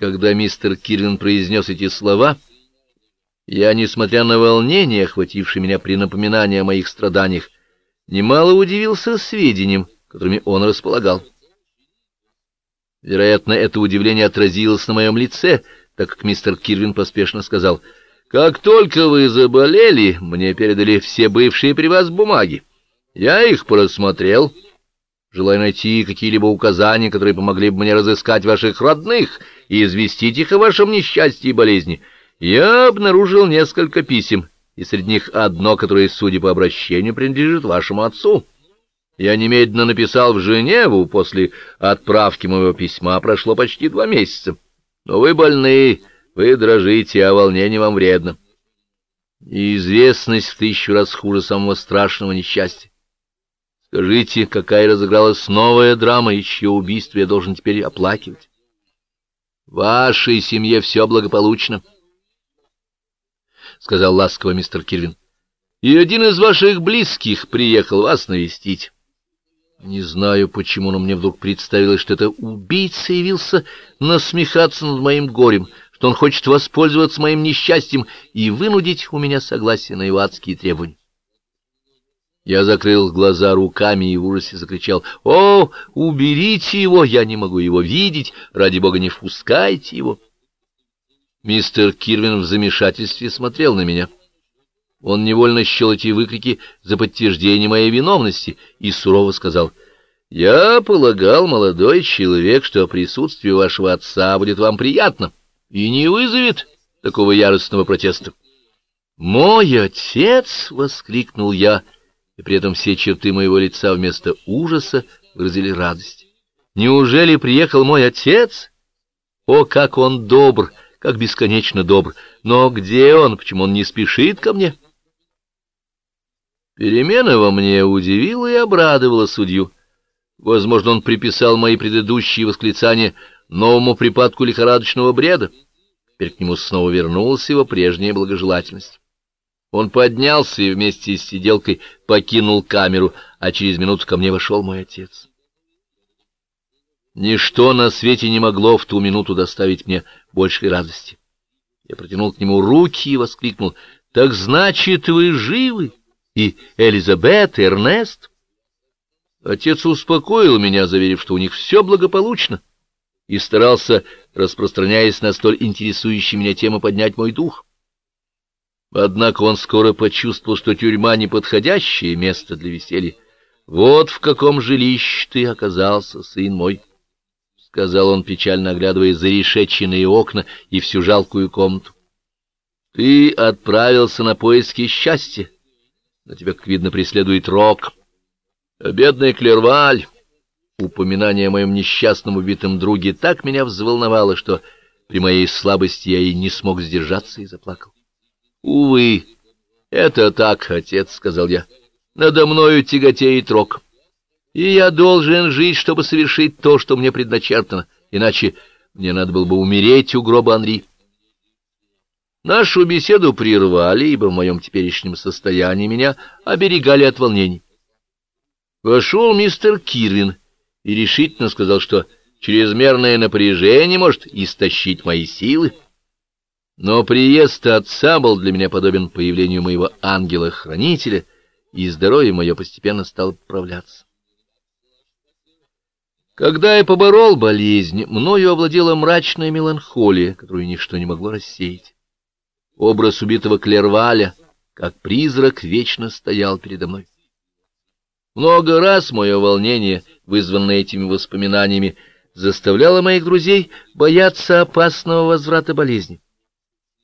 Когда мистер Кирвин произнес эти слова, я, несмотря на волнение, охватившее меня при напоминании о моих страданиях, немало удивился сведениям, которыми он располагал. Вероятно, это удивление отразилось на моем лице, так как мистер Кирвин поспешно сказал, «Как только вы заболели, мне передали все бывшие при вас бумаги. Я их просмотрел, желая найти какие-либо указания, которые помогли бы мне разыскать ваших родных и известить их о вашем несчастье и болезни. Я обнаружил несколько писем, и среди них одно, которое, судя по обращению, принадлежит вашему отцу». Я немедленно написал в Женеву, после отправки моего письма прошло почти два месяца. Но вы больны, вы дрожите, а волнение вам вредно. И известность в тысячу раз хуже самого страшного несчастья. Скажите, какая разыгралась новая драма, и чье убийство я должен теперь оплакивать? Вашей семье все благополучно, — сказал ласково мистер Кирвин. И один из ваших близких приехал вас навестить. Не знаю, почему, но мне вдруг представилось, что это убийца явился насмехаться над моим горем, что он хочет воспользоваться моим несчастьем и вынудить у меня согласие на его адские требования. Я закрыл глаза руками и в ужасе закричал, «О, уберите его! Я не могу его видеть! Ради бога, не впускайте его!» Мистер Кирвин в замешательстве смотрел на меня. Он невольно счел эти выкрики за подтверждение моей виновности и сурово сказал, «Я полагал, молодой человек, что присутствие вашего отца будет вам приятно и не вызовет такого яростного протеста». «Мой отец!» — воскликнул я, и при этом все черты моего лица вместо ужаса выразили радость. «Неужели приехал мой отец? О, как он добр!» как бесконечно добр. Но где он? Почему он не спешит ко мне? Перемена во мне удивила и обрадовала судью. Возможно, он приписал мои предыдущие восклицания новому припадку лихорадочного бреда. Теперь к нему снова вернулась его прежняя благожелательность. Он поднялся и вместе с сиделкой покинул камеру, а через минуту ко мне вошел мой отец. Ничто на свете не могло в ту минуту доставить мне большей радости. Я протянул к нему руки и воскликнул, «Так значит, вы живы?» и Элизабет, и Эрнест. Отец успокоил меня, заверив, что у них все благополучно, и старался, распространяясь на столь интересующие меня темы, поднять мой дух. Однако он скоро почувствовал, что тюрьма — неподходящее место для веселья. «Вот в каком жилище ты оказался, сын мой», — сказал он, печально оглядывая зарешеченные окна и всю жалкую комнату. «Ты отправился на поиски счастья» но тебя, как видно, преследует рок. А бедный Клерваль, упоминание о моем несчастном убитом друге так меня взволновало, что при моей слабости я и не смог сдержаться и заплакал. — Увы, это так, отец, — сказал я, — надо мною тяготеет рок. И я должен жить, чтобы совершить то, что мне предначертано, иначе мне надо было бы умереть у гроба Анри. Нашу беседу прервали, ибо в моем теперешнем состоянии меня оберегали от волнений. Вошел мистер Кирвин и решительно сказал, что чрезмерное напряжение может истощить мои силы. Но приезд отца был для меня подобен появлению моего ангела-хранителя, и здоровье мое постепенно стало поправляться. Когда я поборол болезнь, мною овладела мрачная меланхолия, которую ничто не могло рассеять. Образ убитого Клерваля, как призрак, вечно стоял передо мной. Много раз мое волнение, вызванное этими воспоминаниями, заставляло моих друзей бояться опасного возврата болезни.